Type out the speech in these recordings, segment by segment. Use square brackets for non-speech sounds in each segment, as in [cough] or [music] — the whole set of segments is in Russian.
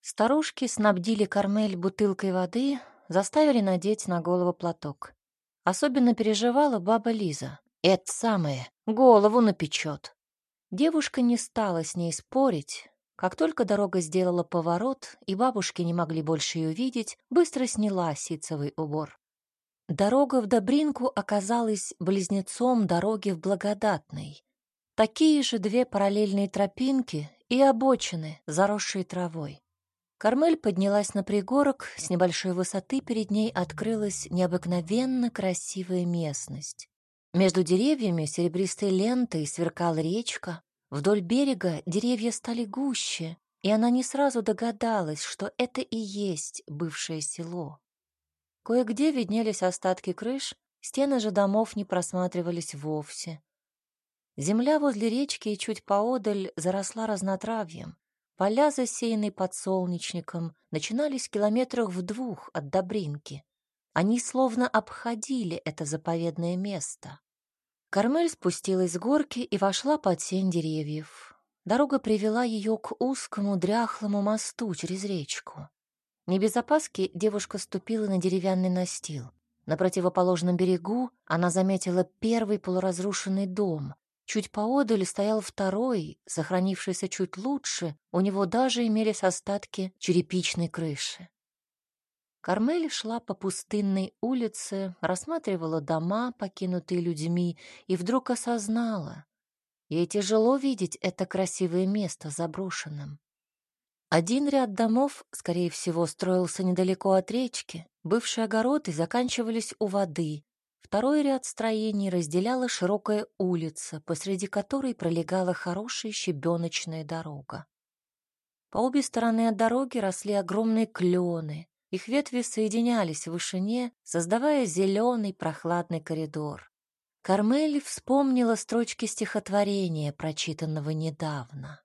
Старушки снабдили Кармель бутылкой воды, заставили надеть на голову платок. Особенно переживала баба Лиза. Это самое, голову напечет. Девушка не стала с ней спорить. Как только дорога сделала поворот, и бабушки не могли больше ее видеть, быстро сняла ситцевый убор. Дорога в Добринку оказалась близнецом дороги в Благодатной. Такие же две параллельные тропинки и обочины, заросшие травой. Кармель поднялась на пригорок, с небольшой высоты перед ней открылась необыкновенно красивая местность. Между деревьями серебристой лентой сверкала речка, вдоль берега деревья стали гуще, и она не сразу догадалась, что это и есть бывшее село. Кое-где виднелись остатки крыш, стены же домов не просматривались вовсе. Земля возле речки и чуть поодаль заросла разнотравьем. Поля, засеянные подсолнечником, начинались километрах в двух от Добринки. Они словно обходили это заповедное место. Кармель спустилась с горки и вошла под сень деревьев. Дорога привела ее к узкому дряхлому мосту через речку. Не без опаски девушка ступила на деревянный настил. На противоположном берегу она заметила первый полуразрушенный дом, Чуть поодаль стоял второй, сохранившийся чуть лучше, у него даже имелись остатки черепичной крыши. Кармель шла по пустынной улице, рассматривала дома, покинутые людьми, и вдруг осознала. Ей тяжело видеть это красивое место заброшенным. Один ряд домов, скорее всего, строился недалеко от речки. Бывшие огороды заканчивались у воды, Второй ряд строений разделяла широкая улица, посреди которой пролегала хорошая щебеночная дорога. По обе стороны от дороги росли огромные клены. Их ветви соединялись в вышине, создавая зеленый прохладный коридор. Кармель вспомнила строчки стихотворения, прочитанного недавно.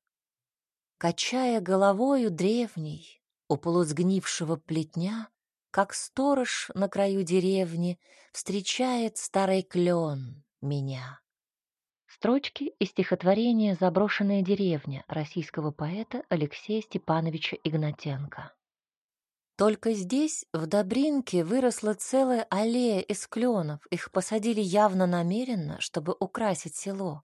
Качая головою древней, у полусгнившего плетня, как сторож на краю деревни встречает старый клен меня. Строчки из стихотворения «Заброшенная деревня» российского поэта Алексея Степановича Игнатенко. Только здесь, в Добринке, выросла целая аллея из кленов. Их посадили явно намеренно, чтобы украсить село.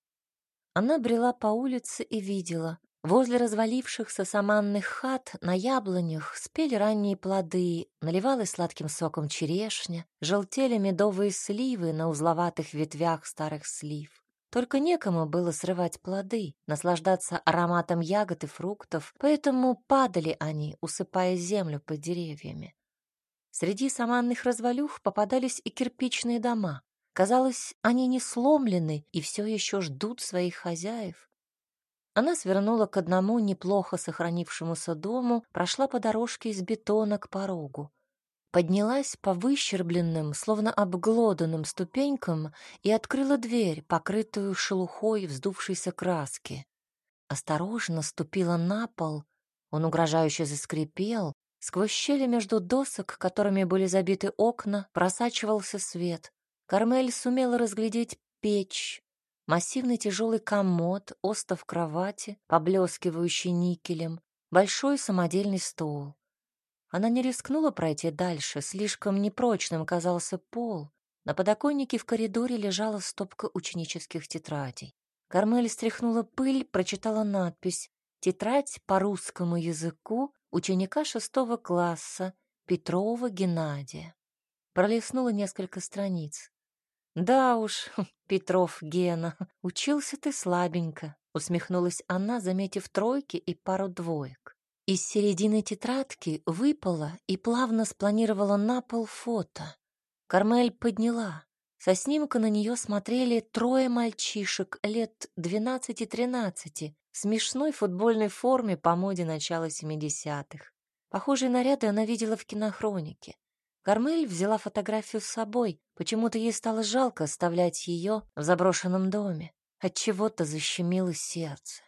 Она брела по улице и видела, Возле развалившихся саманных хат на яблонях спели ранние плоды, наливалась сладким соком черешня, желтели медовые сливы на узловатых ветвях старых слив. Только некому было срывать плоды, наслаждаться ароматом ягод и фруктов, поэтому падали они, усыпая землю под деревьями. Среди саманных развалюх попадались и кирпичные дома. Казалось, они не сломлены и все еще ждут своих хозяев. Она свернула к одному неплохо сохранившемуся дому, прошла по дорожке из бетона к порогу. Поднялась по выщербленным, словно обглоданным ступенькам и открыла дверь, покрытую шелухой вздувшейся краски. Осторожно ступила на пол, он угрожающе заскрипел, сквозь щели между досок, которыми были забиты окна, просачивался свет. Кармель сумела разглядеть печь, Массивный тяжелый комод, остов кровати, поблескивающий никелем, большой самодельный стол. Она не рискнула пройти дальше, слишком непрочным казался пол. На подоконнике в коридоре лежала стопка ученических тетрадей. Кармель стряхнула пыль, прочитала надпись «Тетрадь по русскому языку ученика шестого класса Петрова Геннадия». Пролистнула несколько страниц. «Да уж, [laughs] Петров Гена, [laughs] учился ты слабенько», — усмехнулась она, заметив тройки и пару двоек. Из середины тетрадки выпала и плавно спланировала на пол фото. Кармель подняла. Со снимка на нее смотрели трое мальчишек лет двенадцати-тринадцати в смешной футбольной форме по моде начала семидесятых. Похожие наряды она видела в кинохронике. Кармель взяла фотографию с собой. Почему-то ей стало жалко оставлять ее в заброшенном доме. От чего-то защемило сердце.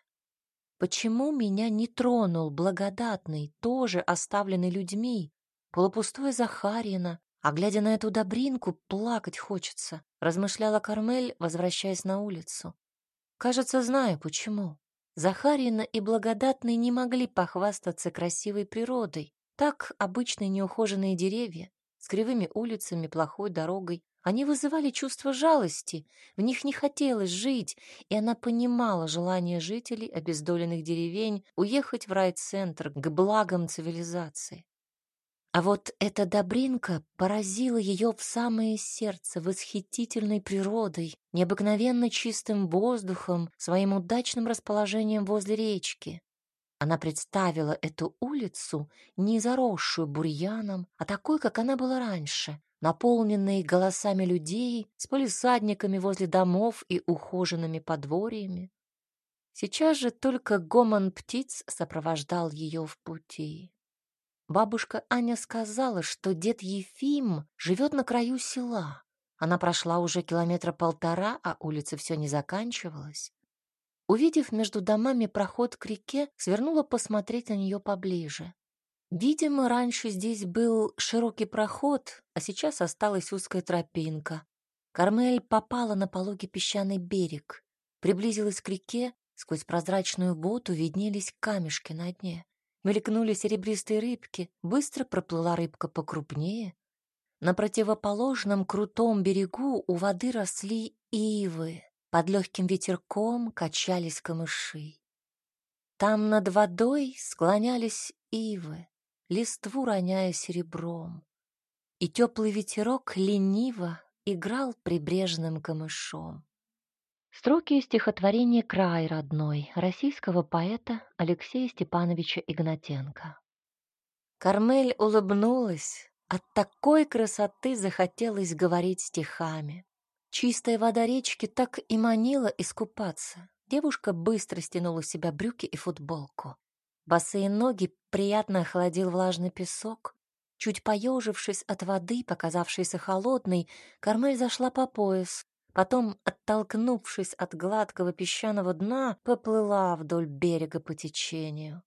Почему меня не тронул благодатный, тоже оставленный людьми, полупустой Захарина, а глядя на эту добринку, плакать хочется, размышляла Кармель, возвращаясь на улицу. Кажется, знаю почему. Захарина и Благодатный не могли похвастаться красивой природой. Так обычные неухоженные деревья с кривыми улицами, плохой дорогой, они вызывали чувство жалости, в них не хотелось жить, и она понимала желание жителей обездоленных деревень уехать в райцентр к благам цивилизации. А вот эта Добринка поразила ее в самое сердце восхитительной природой, необыкновенно чистым воздухом, своим удачным расположением возле речки. Она представила эту улицу не заросшую бурьяном, а такой, как она была раньше, наполненной голосами людей, с полисадниками возле домов и ухоженными подворьями. Сейчас же только гомон птиц сопровождал ее в пути. Бабушка Аня сказала, что дед Ефим живет на краю села. Она прошла уже километра полтора, а улица все не заканчивалась. Увидев между домами проход к реке, свернула посмотреть на нее поближе. Видимо, раньше здесь был широкий проход, а сейчас осталась узкая тропинка. Кармель попала на пологий песчаный берег, приблизилась к реке, сквозь прозрачную воду виднелись камешки на дне. Мелькнули серебристые рыбки, быстро проплыла рыбка покрупнее. На противоположном крутом берегу у воды росли ивы, под легким ветерком качались камыши. Там над водой склонялись ивы, листву роняя серебром, и теплый ветерок лениво играл прибрежным камышом. Строки стихотворения «Край родной» российского поэта Алексея Степановича Игнатенко. Кармель улыбнулась. От такой красоты захотелось говорить стихами. Чистая вода речки так и манила искупаться. Девушка быстро стянула с себя брюки и футболку. Босые ноги приятно охладил влажный песок. Чуть поежившись от воды, показавшейся холодной, Кармель зашла по пояс, Потом, оттолкнувшись от гладкого песчаного дна, поплыла вдоль берега по течению.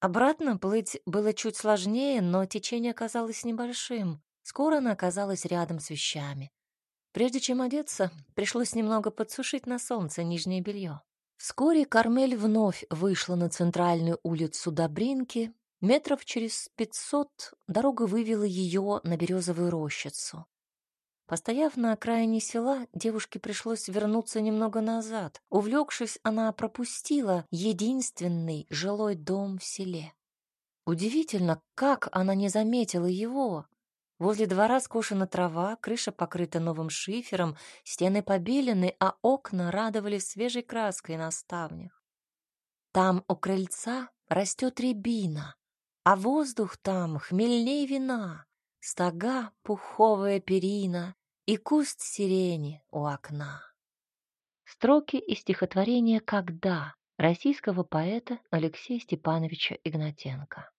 Обратно плыть было чуть сложнее, но течение оказалось небольшим. Скоро она оказалась рядом с вещами. Прежде чем одеться, пришлось немного подсушить на солнце нижнее белье. Вскоре Кармель вновь вышла на центральную улицу Добринки. Метров через пятьсот дорога вывела ее на березовую рощицу. Постояв на окраине села, девушке пришлось вернуться немного назад. Увлекшись, она пропустила единственный жилой дом в селе. Удивительно, как она не заметила его. Возле двора скошена трава, крыша покрыта новым шифером, стены побелены, а окна радовали свежей краской на ставнях. Там у крыльца растет рябина, а воздух там хмельней вина, стога пуховая перина, и куст сирени у окна. Строки из стихотворения «Когда» российского поэта Алексея Степановича Игнатенко.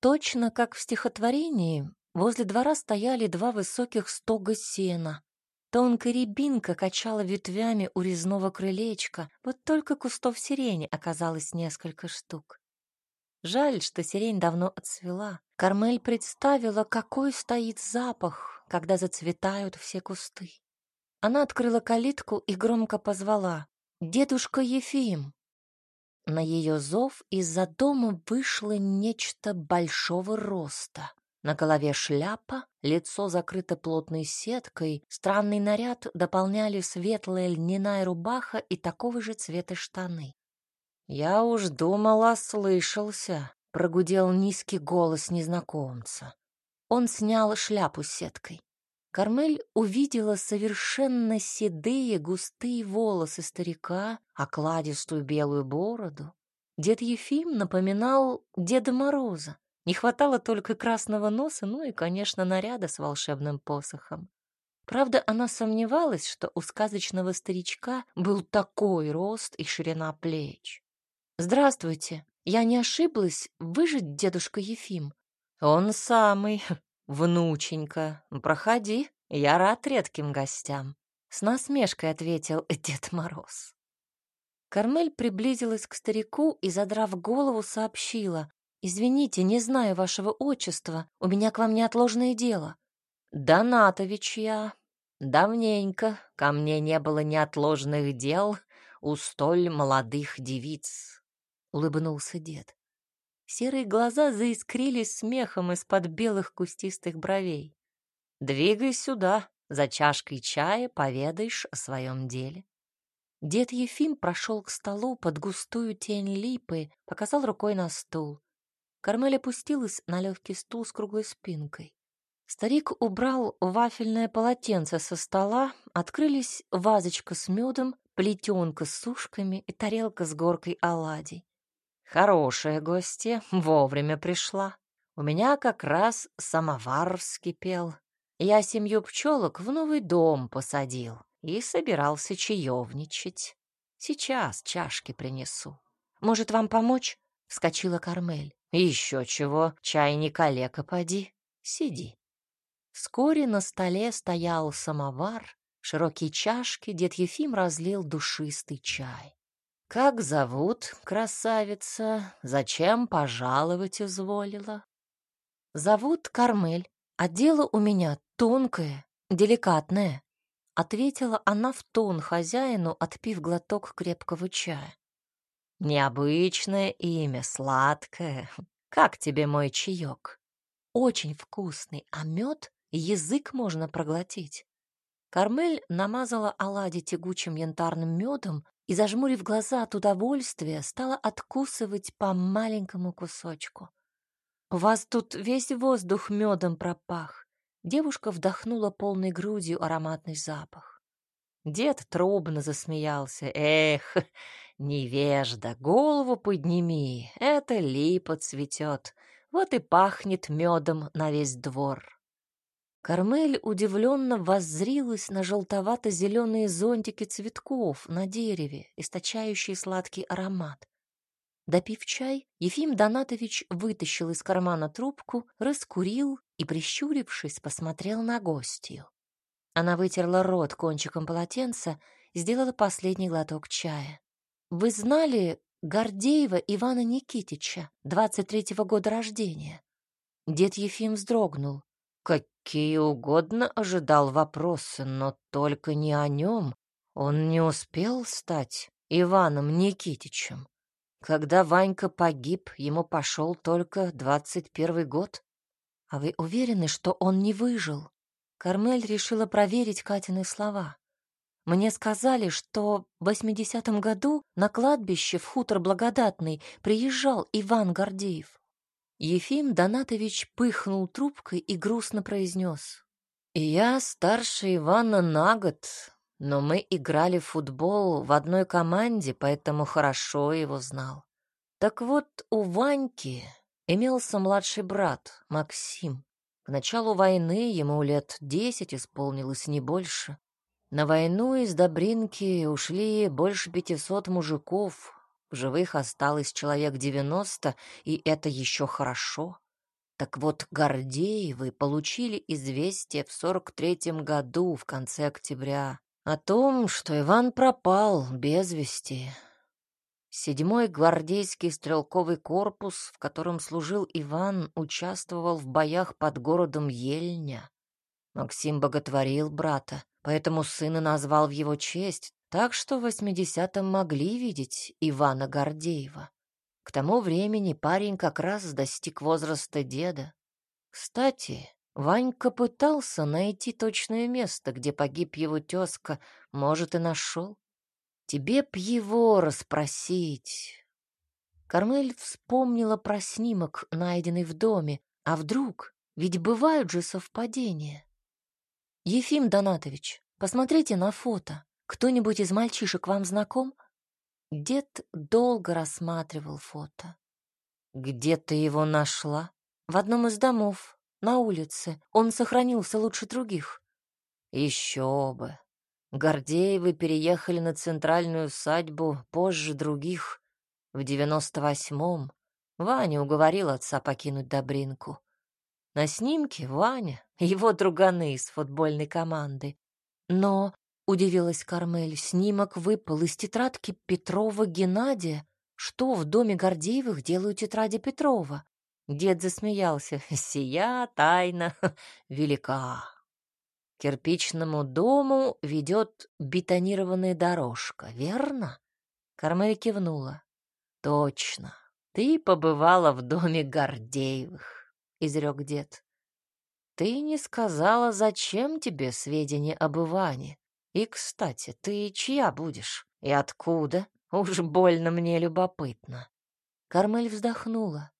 Точно как в стихотворении, возле двора стояли два высоких стога сена. Тонкая рябинка качала ветвями у резного крылечка, вот только кустов сирени оказалось несколько штук. Жаль, что сирень давно отцвела. Кармель представила, какой стоит запах, когда зацветают все кусты. Она открыла калитку и громко позвала «Дедушка Ефим!». На ее зов из-за дома вышло нечто большого роста. На голове шляпа, лицо закрыто плотной сеткой, странный наряд дополняли светлая льняная рубаха и такого же цвета штаны. «Я уж думала, слышался», — прогудел низкий голос незнакомца. Он снял шляпу с сеткой. Кармель увидела совершенно седые густые волосы старика, окладистую белую бороду. Дед Ефим напоминал Деда Мороза. Не хватало только красного носа, ну и, конечно, наряда с волшебным посохом. Правда, она сомневалась, что у сказочного старичка был такой рост и ширина плеч. «Здравствуйте, я не ошиблась, вы же дедушка Ефим?» «Он самый, [laughs] внученька. Проходи, я рад редким гостям», — с насмешкой ответил Дед Мороз. Кармель приблизилась к старику и, задрав голову, сообщила. «Извините, не знаю вашего отчества, у меня к вам неотложное дело». «Донатович я. Давненько ко мне не было неотложных дел, у столь молодых девиц», — улыбнулся дед. Серые глаза заискрились смехом из-под белых кустистых бровей. «Двигай сюда, за чашкой чая поведаешь о своем деле». Дед Ефим прошел к столу под густую тень липы, показал рукой на стул. Кармель опустилась на легкий стул с круглой спинкой. Старик убрал вафельное полотенце со стола, открылись вазочка с медом, плетенка с сушками и тарелка с горкой оладий. Хорошая гостья, вовремя пришла. У меня как раз самовар вскипел. Я семью пчелок в новый дом посадил и собирался чаевничать. Сейчас чашки принесу. Может, вам помочь? Вскочила Кармель. Еще чего, чай не калека поди. Сиди. Вскоре на столе стоял самовар, широкие чашки дед Ефим разлил душистый чай. «Как зовут, красавица? Зачем пожаловать изволила?» «Зовут Кармель, а дело у меня тонкое, деликатное», — ответила она в тон хозяину, отпив глоток крепкого чая. «Необычное имя, сладкое. Как тебе мой чаек?» «Очень вкусный, а мед язык можно проглотить». Кармель намазала оладьи тягучим янтарным медом и, зажмурив глаза от удовольствия, стала откусывать по маленькому кусочку. «У вас тут весь воздух медом пропах!» Девушка вдохнула полной грудью ароматный запах. Дед трубно засмеялся. «Эх, невежда, голову подними, это липа цветет, вот и пахнет медом на весь двор». Кармель удивленно воззрилась на желтовато-зеленые зонтики цветков на дереве, источающие сладкий аромат. Допив чай, Ефим Донатович вытащил из кармана трубку, раскурил и, прищурившись, посмотрел на гостью. Она вытерла рот кончиком полотенца, сделала последний глоток чая. «Вы знали Гордеева Ивана Никитича, 23-го года рождения?» Дед Ефим вздрогнул. Какие угодно ожидал вопросы, но только не о нем. Он не успел стать Иваном Никитичем. Когда Ванька погиб, ему пошел только двадцать первый год. А вы уверены, что он не выжил? Кармель решила проверить Катины слова. Мне сказали, что в восьмидесятом году на кладбище в хутор Благодатный приезжал Иван Гордеев. Ефим Донатович пыхнул трубкой и грустно произнес. «Я старше Ивана на год, но мы играли в футбол в одной команде, поэтому хорошо его знал. Так вот, у Ваньки имелся младший брат, Максим. К началу войны ему лет десять исполнилось, не больше. На войну из Добринки ушли больше пятисот мужиков, в живых осталось человек девяносто, и это еще хорошо. Так вот, Гордеевы получили известие в сорок третьем году, в конце октября, о том, что Иван пропал без вести. Седьмой гвардейский стрелковый корпус, в котором служил Иван, участвовал в боях под городом Ельня. Максим боготворил брата, поэтому сына назвал в его честь, так что в 80-м могли видеть Ивана Гордеева. К тому времени парень как раз достиг возраста деда. Кстати, Ванька пытался найти точное место, где погиб его тезка, может, и нашел. Тебе б его расспросить. Кармель вспомнила про снимок, найденный в доме. А вдруг? Ведь бывают же совпадения. Ефим Донатович, посмотрите на фото. Кто-нибудь из мальчишек вам знаком? Дед долго рассматривал фото. Где ты его нашла? В одном из домов, на улице. Он сохранился лучше других. Еще бы. Гордеевы переехали на центральную усадьбу позже других, в девяносто восьмом. Ваня уговорил отца покинуть Добринку. На снимке Ваня, его друганы из футбольной команды. Но Удивилась Кармель. Снимок выпал из тетрадки Петрова Геннадия. Что в доме Гордеевых делают тетради Петрова? Дед засмеялся. [laughs] Сия тайна [laughs] велика. Кирпичному дому ведет бетонированная дорожка, верно? Кармель кивнула. Точно. Ты побывала в доме Гордеевых, изрек дед. Ты не сказала, зачем тебе сведения об Иване. И, кстати, ты чья будешь? И откуда? Уж больно мне любопытно. Кармель вздохнула.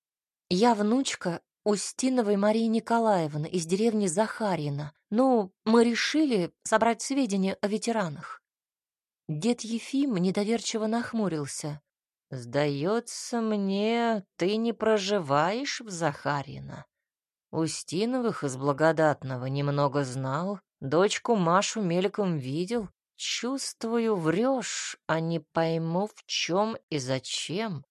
Я внучка Устиновой Марии Николаевны из деревни Захарина. Ну, мы решили собрать сведения о ветеранах. Дед Ефим недоверчиво нахмурился. «Сдается мне, ты не проживаешь в Захарина. Устиновых из Благодатного немного знал, дочку Машу мельком видел. Чувствую, врешь, а не пойму, в чем и зачем».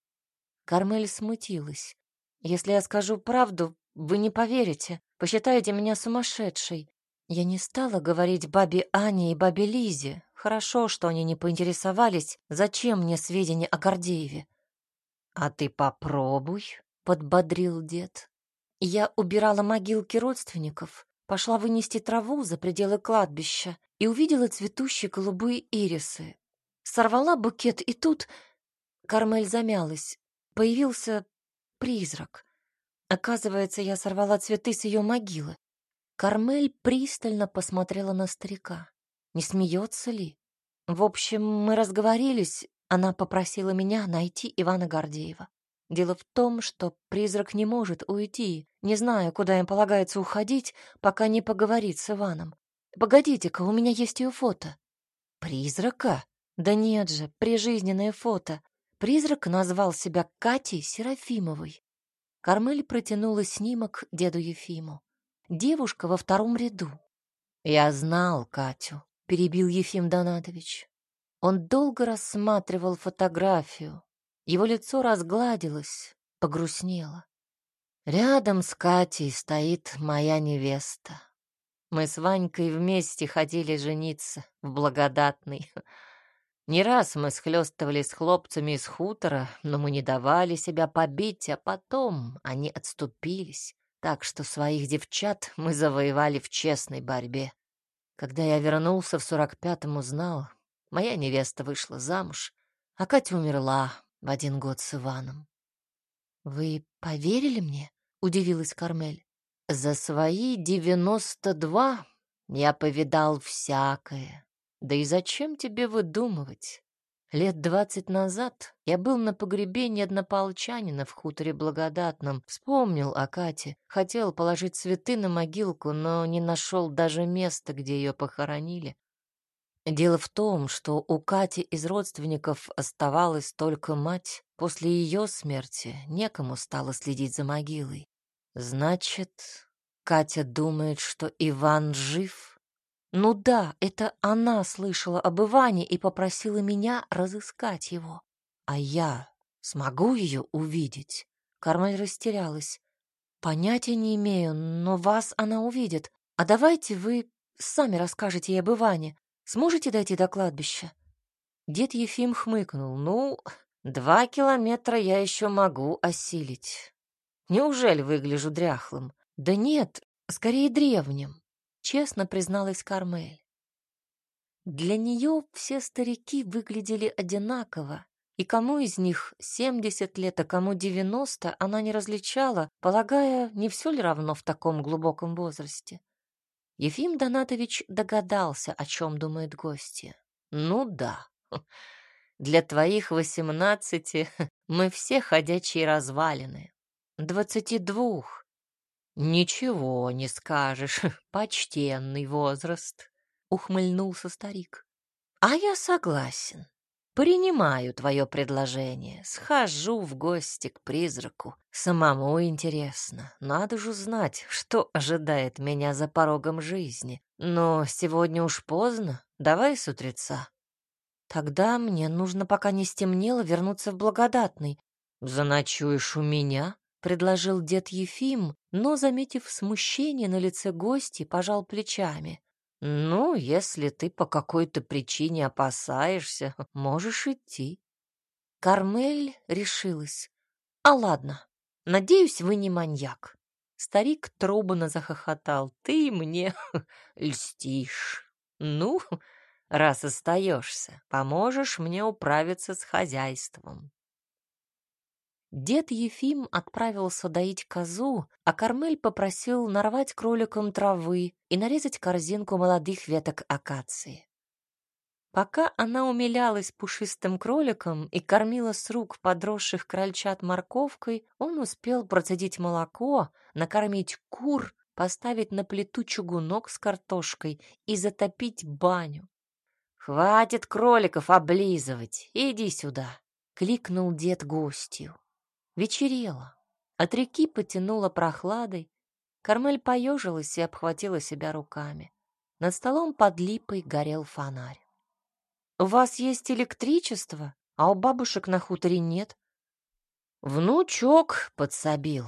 Кармель смутилась. Если я скажу правду, вы не поверите, посчитаете меня сумасшедшей. Я не стала говорить бабе Ане и бабе Лизе. Хорошо, что они не поинтересовались, зачем мне сведения о Гордееве. «А ты попробуй», — подбодрил дед. Я убирала могилки родственников, пошла вынести траву за пределы кладбища и увидела цветущие голубые ирисы. Сорвала букет, и тут... Кармель замялась. Появился призрак. Оказывается, я сорвала цветы с ее могилы. Кармель пристально посмотрела на старика. Не смеется ли? В общем, мы разговорились. Она попросила меня найти Ивана Гордеева. Дело в том, что призрак не может уйти, не знаю, куда им полагается уходить, пока не поговорит с Иваном. Погодите-ка, у меня есть ее фото. Призрака? Да нет же, прижизненное фото. Призрак назвал себя Катей Серафимовой. Кармель протянула снимок деду Ефиму. Девушка во втором ряду. «Я знал Катю», — перебил Ефим Донатович. Он долго рассматривал фотографию. Его лицо разгладилось, погрустнело. Рядом с Катей стоит моя невеста. Мы с Ванькой вместе ходили жениться в благодатный. Не раз мы схлестывали с хлопцами из хутора, но мы не давали себя побить, а потом они отступились. Так что своих девчат мы завоевали в честной борьбе. Когда я вернулся в сорок пятом, узнал, моя невеста вышла замуж, а Катя умерла в один год с Иваном. «Вы поверили мне?» — удивилась Кармель. «За свои девяносто два я повидал всякое», да и зачем тебе выдумывать? Лет двадцать назад я был на погребении однополчанина в хуторе Благодатном. Вспомнил о Кате. Хотел положить цветы на могилку, но не нашел даже места, где ее похоронили. Дело в том, что у Кати из родственников оставалась только мать. После ее смерти некому стало следить за могилой. Значит, Катя думает, что Иван жив? Ну да, это она слышала об Иване и попросила меня разыскать его. А я смогу ее увидеть? Кармель растерялась. Понятия не имею, но вас она увидит. А давайте вы сами расскажете ей об Иване. Сможете дойти до кладбища? Дед Ефим хмыкнул. Ну, два километра я еще могу осилить. Неужели выгляжу дряхлым? Да нет, скорее древним честно призналась Кармель. Для нее все старики выглядели одинаково, и кому из них 70 лет, а кому 90, она не различала, полагая, не все ли равно в таком глубоком возрасте. Ефим Донатович догадался, о чем думает гостья. «Ну да, [laughs] для твоих восемнадцати [laughs] мы все ходячие развалины. Двадцати двух «Ничего не скажешь, [laughs] почтенный возраст», — ухмыльнулся старик. «А я согласен. Принимаю твое предложение. Схожу в гости к призраку. Самому интересно. Надо же знать, что ожидает меня за порогом жизни. Но сегодня уж поздно. Давай с утреца». «Тогда мне нужно, пока не стемнело, вернуться в Благодатный». «Заночуешь у меня?» — предложил дед Ефим, но, заметив смущение на лице гости, пожал плечами. «Ну, если ты по какой-то причине опасаешься, [laughs] можешь идти». Кармель решилась. «А ладно, надеюсь, вы не маньяк». Старик трубно захохотал. «Ты мне [laughs] льстишь. Ну, [laughs] раз остаешься. Поможешь мне управиться с хозяйством». Дед Ефим отправился доить козу, а Кармель попросил нарвать кроликам травы и нарезать корзинку молодых веток акации. Пока она умилялась пушистым кроликом и кормила с рук подросших крольчат морковкой, он успел процедить молоко, накормить кур, поставить на плиту чугунок с картошкой и затопить баню. «Хватит кроликов облизывать, иди сюда!» — кликнул дед гостью. Вечерело. От реки потянуло прохладой. Кармель поежилась и обхватила себя руками. Над столом под липой горел фонарь. «У вас есть электричество, а у бабушек на хуторе нет?» «Внучок подсобил.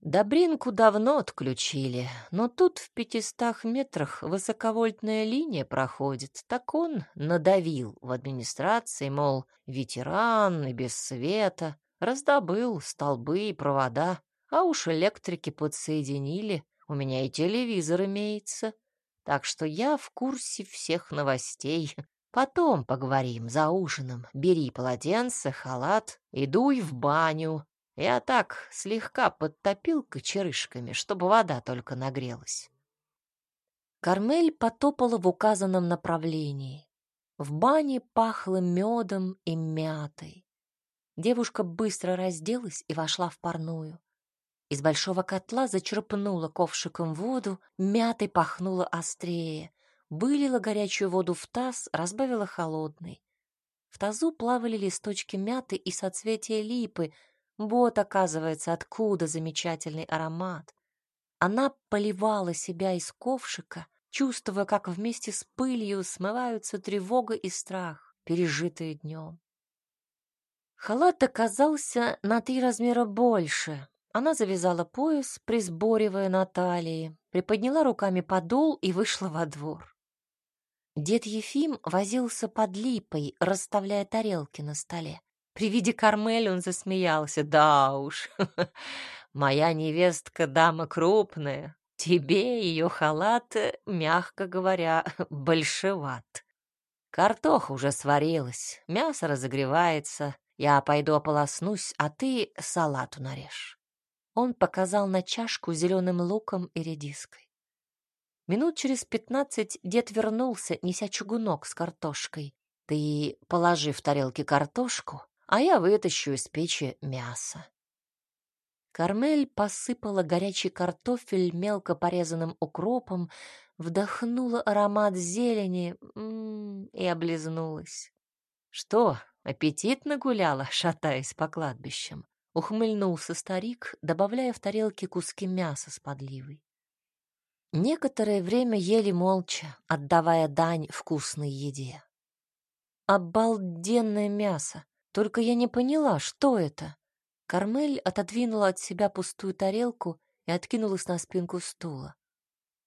Добринку давно отключили, но тут в пятистах метрах высоковольтная линия проходит. Так он надавил в администрации, мол, ветеран и без света. Раздобыл столбы и провода, а уж электрики подсоединили. У меня и телевизор имеется. Так что я в курсе всех новостей. Потом поговорим за ужином. Бери полотенце, халат и дуй в баню. Я так слегка подтопил кочерышками, чтобы вода только нагрелась. Кармель потопала в указанном направлении. В бане пахло медом и мятой. Девушка быстро разделась и вошла в парную. Из большого котла зачерпнула ковшиком воду, мятой пахнула острее. Вылила горячую воду в таз, разбавила холодной. В тазу плавали листочки мяты и соцветия липы. Вот, оказывается, откуда замечательный аромат. Она поливала себя из ковшика, чувствуя, как вместе с пылью смываются тревога и страх, пережитые днем. Халат оказался на три размера больше. Она завязала пояс, присборивая на талии, приподняла руками подол и вышла во двор. Дед Ефим возился под липой, расставляя тарелки на столе. При виде Кармель он засмеялся. «Да уж, [laughs] моя невестка дама крупная. Тебе ее халат, мягко говоря, [laughs] большеват. Картоха уже сварилась, мясо разогревается, я пойду ополоснусь, а ты салату нарежь. Он показал на чашку зеленым луком и редиской. Минут через пятнадцать дед вернулся, неся чугунок с картошкой. Ты положи в тарелки картошку, а я вытащу из печи мясо. Кармель посыпала горячий картофель мелко порезанным укропом, вдохнула аромат зелени и облизнулась. Что, Аппетитно гуляла, [laughs] шатаясь по кладбищам. Ухмыльнулся старик, добавляя в тарелки куски мяса с подливой. Некоторое время ели молча, отдавая дань вкусной еде. Обалденное мясо! Только я не поняла, что это. Кармель отодвинула от себя пустую тарелку и откинулась на спинку стула.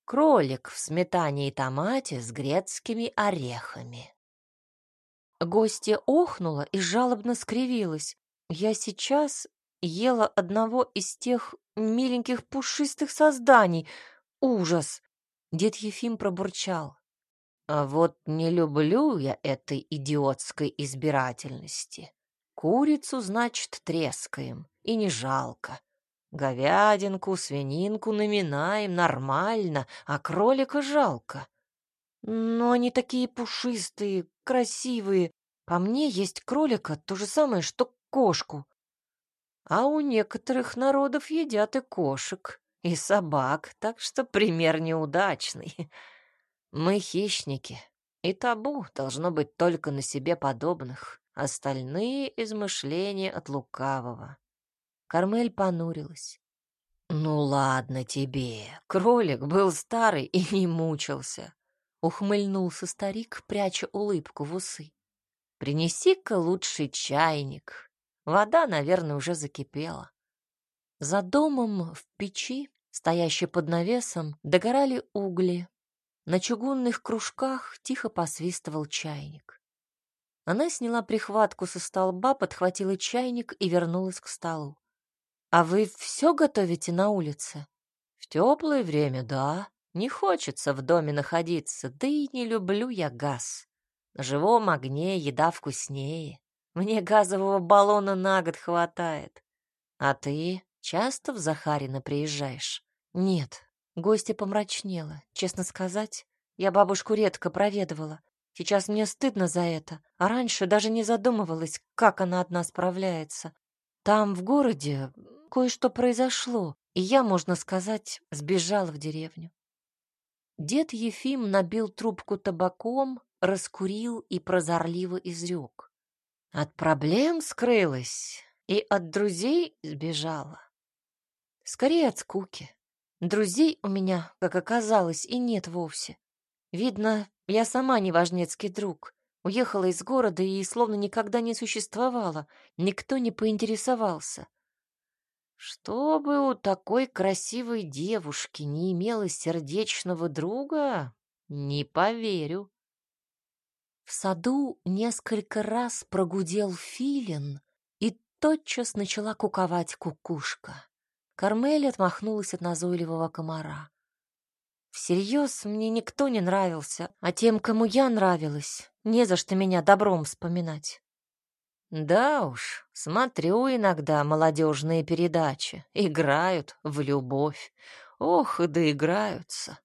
Кролик в сметане и томате с грецкими орехами. Гостья охнула и жалобно скривилась. Я сейчас ела одного из тех миленьких пушистых созданий. Ужас! Дед Ефим пробурчал. А вот не люблю я этой идиотской избирательности. Курицу, значит, трескаем, и не жалко. Говядинку, свининку наминаем нормально, а кролика жалко. Но они такие пушистые, красивые. По мне есть кролика то же самое, что кошку. А у некоторых народов едят и кошек, и собак, так что пример неудачный. [laughs] Мы хищники, и табу должно быть только на себе подобных. Остальные измышления от лукавого. Кармель понурилась. «Ну ладно тебе, кролик был старый и не мучился. Ухмыльнулся старик, пряча улыбку в усы. «Принеси-ка лучший чайник. Вода, наверное, уже закипела». За домом в печи, стоящей под навесом, догорали угли. На чугунных кружках тихо посвистывал чайник. Она сняла прихватку со столба, подхватила чайник и вернулась к столу. «А вы все готовите на улице?» «В теплое время, да», не хочется в доме находиться, да и не люблю я газ. На живом огне еда вкуснее. Мне газового баллона на год хватает. А ты часто в Захарина приезжаешь? Нет. Гостья помрачнела. Честно сказать, я бабушку редко проведывала. Сейчас мне стыдно за это, а раньше даже не задумывалась, как она одна справляется. Там, в городе, кое-что произошло, и я, можно сказать, сбежала в деревню. Дед Ефим набил трубку табаком, раскурил и прозорливо изрек. От проблем скрылась и от друзей сбежала. Скорее от скуки. Друзей у меня, как оказалось, и нет вовсе. Видно, я сама не важнецкий друг. Уехала из города и словно никогда не существовала. Никто не поинтересовался. Чтобы у такой красивой девушки не имелось сердечного друга, не поверю. В саду несколько раз прогудел филин, и тотчас начала куковать кукушка. Кармель отмахнулась от назойливого комара. Всерьез мне никто не нравился, а тем, кому я нравилась, не за что меня добром вспоминать. Да уж, смотрю иногда молодежные передачи. Играют в любовь. Ох, и доиграются.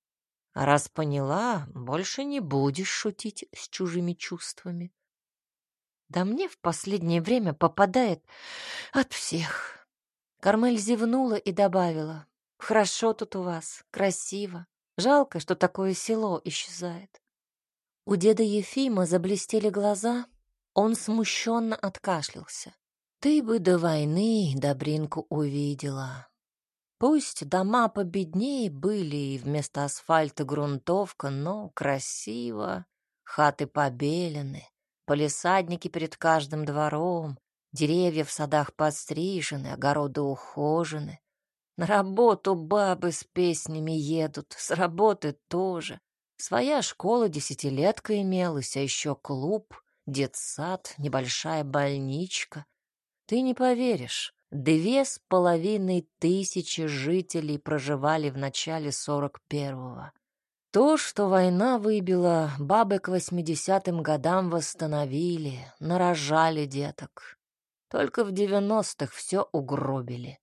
А раз поняла, больше не будешь шутить с чужими чувствами. Да мне в последнее время попадает от всех. Кармель зевнула и добавила. «Хорошо тут у вас, красиво. Жалко, что такое село исчезает». У деда Ефима заблестели глаза, он смущенно откашлялся. «Ты бы до войны Добринку увидела. Пусть дома победнее были и вместо асфальта грунтовка, но красиво. Хаты побелены, полисадники перед каждым двором, Деревья в садах подстрижены, огороды ухожены. На работу бабы с песнями едут, с работы тоже. Своя школа десятилетка имелась, а еще клуб, детсад, небольшая больничка. Ты не поверишь, две с половиной тысячи жителей проживали в начале сорок первого. То, что война выбила, бабы к восьмидесятым годам восстановили, нарожали деток. Только в девяностых все угробили.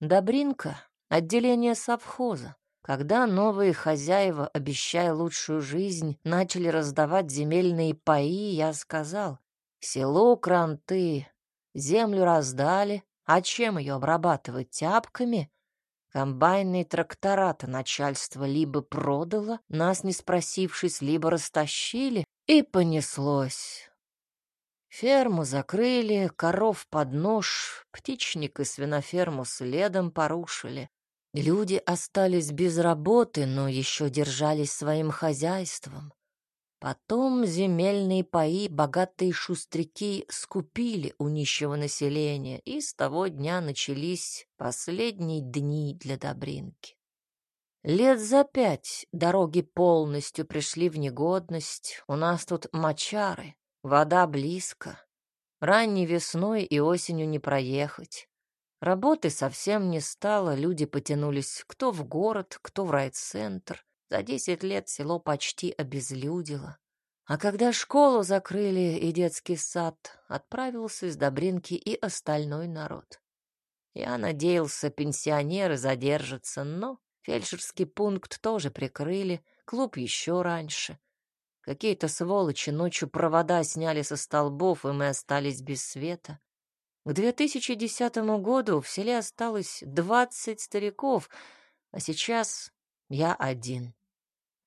Добринка — отделение совхоза. Когда новые хозяева, обещая лучшую жизнь, начали раздавать земельные паи, я сказал, село Кранты, землю раздали, а чем ее обрабатывать, тяпками? Комбайные трактора-то начальство либо продало, нас не спросившись, либо растащили, и понеслось. Ферму закрыли, коров под нож, птичник и свиноферму следом порушили. Люди остались без работы, но еще держались своим хозяйством. Потом земельные паи богатые шустряки скупили у нищего населения, и с того дня начались последние дни для Добринки. Лет за пять дороги полностью пришли в негодность, у нас тут мочары, Вода близко. Ранней весной и осенью не проехать. Работы совсем не стало, люди потянулись кто в город, кто в райцентр. За десять лет село почти обезлюдило. А когда школу закрыли и детский сад, отправился из Добринки и остальной народ. Я надеялся, пенсионеры задержатся, но фельдшерский пункт тоже прикрыли, клуб еще раньше. Какие-то сволочи ночью провода сняли со столбов, и мы остались без света. К 2010 году в селе осталось 20 стариков, а сейчас я один.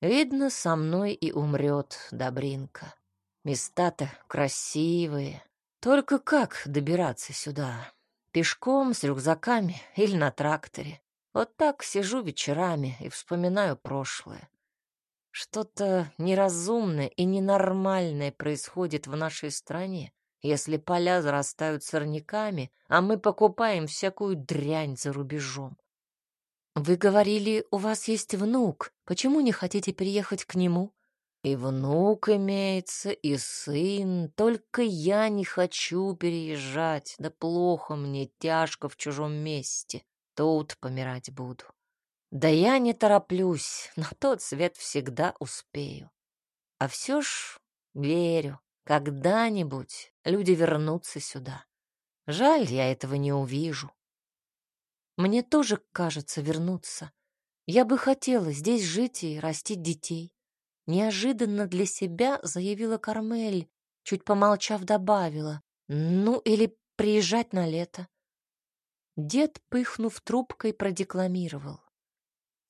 Видно, со мной и умрет Добринка. Места-то красивые. Только как добираться сюда? Пешком, с рюкзаками или на тракторе? Вот так сижу вечерами и вспоминаю прошлое. Что-то неразумное и ненормальное происходит в нашей стране, если поля зарастают сорняками, а мы покупаем всякую дрянь за рубежом. Вы говорили, у вас есть внук. Почему не хотите переехать к нему? И внук имеется, и сын. Только я не хочу переезжать. Да плохо мне, тяжко в чужом месте. Тут помирать буду. Да я не тороплюсь, [laughs] на тот свет всегда успею. А все ж верю, Когда-нибудь люди вернутся сюда. Жаль, я этого не увижу. Мне тоже кажется вернуться. Я бы хотела здесь жить и растить детей. Неожиданно для себя заявила Кармель, чуть помолчав добавила. Ну, или приезжать на лето. Дед, пыхнув трубкой, продекламировал.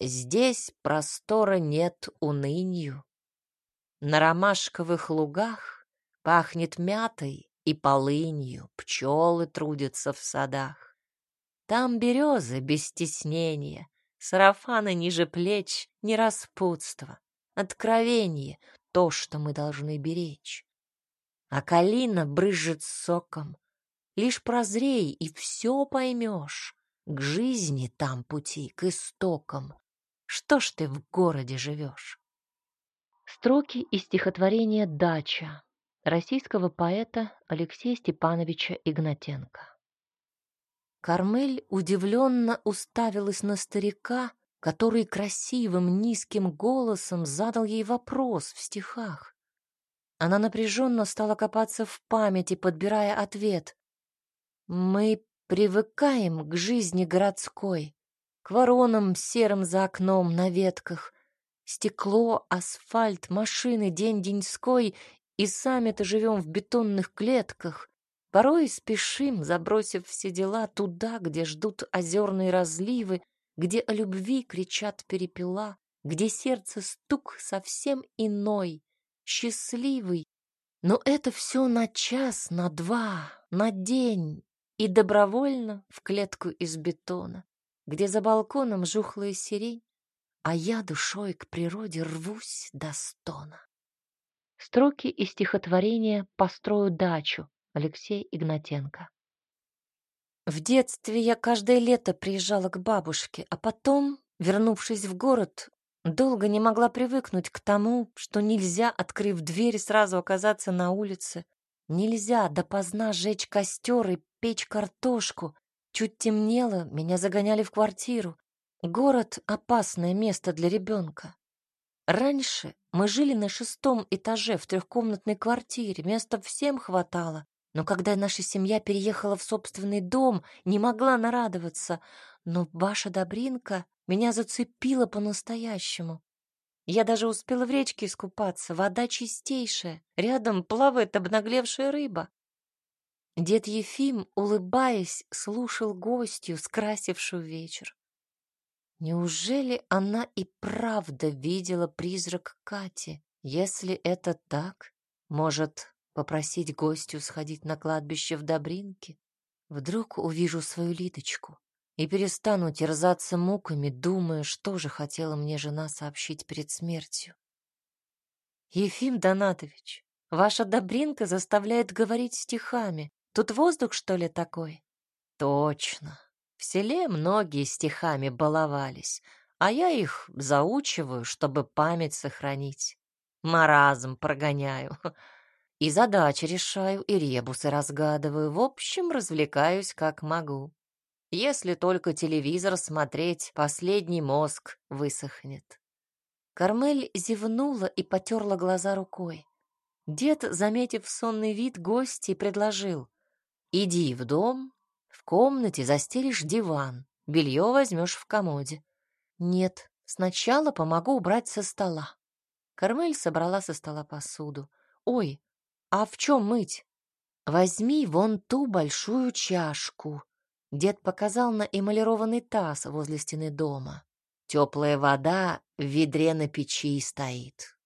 Здесь простора нет унынью. На ромашковых лугах пахнет мятой и полынью, пчелы трудятся в садах. Там березы без стеснения, сарафаны ниже плеч, не распутство, откровение — то, что мы должны беречь. А калина брызжет соком, лишь прозрей, и все поймешь. К жизни там пути, к истокам. Что ж ты в городе живешь? Строки из стихотворения «Дача» российского поэта Алексея Степановича Игнатенко. Кармель удивленно уставилась на старика, который красивым низким голосом задал ей вопрос в стихах. Она напряженно стала копаться в памяти, подбирая ответ. «Мы привыкаем к жизни городской, к воронам серым за окном на ветках, стекло, асфальт, машины день-деньской, и сами-то живем в бетонных клетках, Порой спешим, забросив все дела туда, где ждут озерные разливы, где о любви кричат перепела, где сердце стук совсем иной, счастливый. Но это все на час, на два, на день и добровольно в клетку из бетона, где за балконом жухлая сирень, а я душой к природе рвусь до стона. Строки из стихотворения «Построю дачу» Алексей Игнатенко. В детстве я каждое лето приезжала к бабушке, а потом, вернувшись в город, долго не могла привыкнуть к тому, что нельзя, открыв дверь, сразу оказаться на улице. Нельзя допоздна жечь костер и печь картошку. Чуть темнело, меня загоняли в квартиру. Город — опасное место для ребенка. Раньше мы жили на шестом этаже в трехкомнатной квартире, места всем хватало. Но когда наша семья переехала в собственный дом, не могла нарадоваться. Но ваша Добринка меня зацепила по-настоящему. Я даже успела в речке искупаться, вода чистейшая, рядом плавает обнаглевшая рыба. Дед Ефим, улыбаясь, слушал гостью, скрасившую вечер. Неужели она и правда видела призрак Кати? Если это так, может, попросить гостю сходить на кладбище в Добринке. Вдруг увижу свою Лидочку и перестану терзаться муками, думая, что же хотела мне жена сообщить перед смертью. Ефим Донатович, ваша Добринка заставляет говорить стихами. Тут воздух, что ли, такой? Точно. В селе многие стихами баловались, а я их заучиваю, чтобы память сохранить. Маразм прогоняю. [laughs] И задачи решаю, и ребусы разгадываю. В общем, развлекаюсь как могу. Если только телевизор смотреть, последний мозг высохнет. Кармель зевнула и потерла глаза рукой. Дед, заметив сонный вид гостей, предложил. «Иди в дом, в комнате застелишь диван, белье возьмешь в комоде». «Нет, сначала помогу убрать со стола». Кармель собрала со стола посуду. «Ой, а в чем мыть? Возьми вон ту большую чашку. Дед показал на эмалированный таз возле стены дома. Теплая вода в ведре на печи стоит.